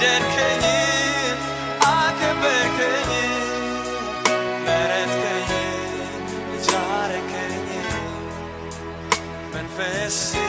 derkeyin akabekeyin meretkeyin carekeyin menfesi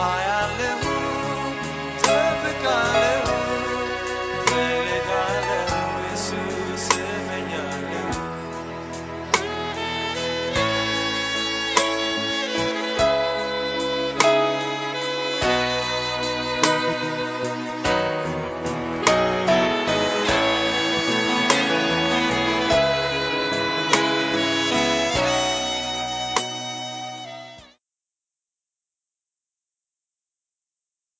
I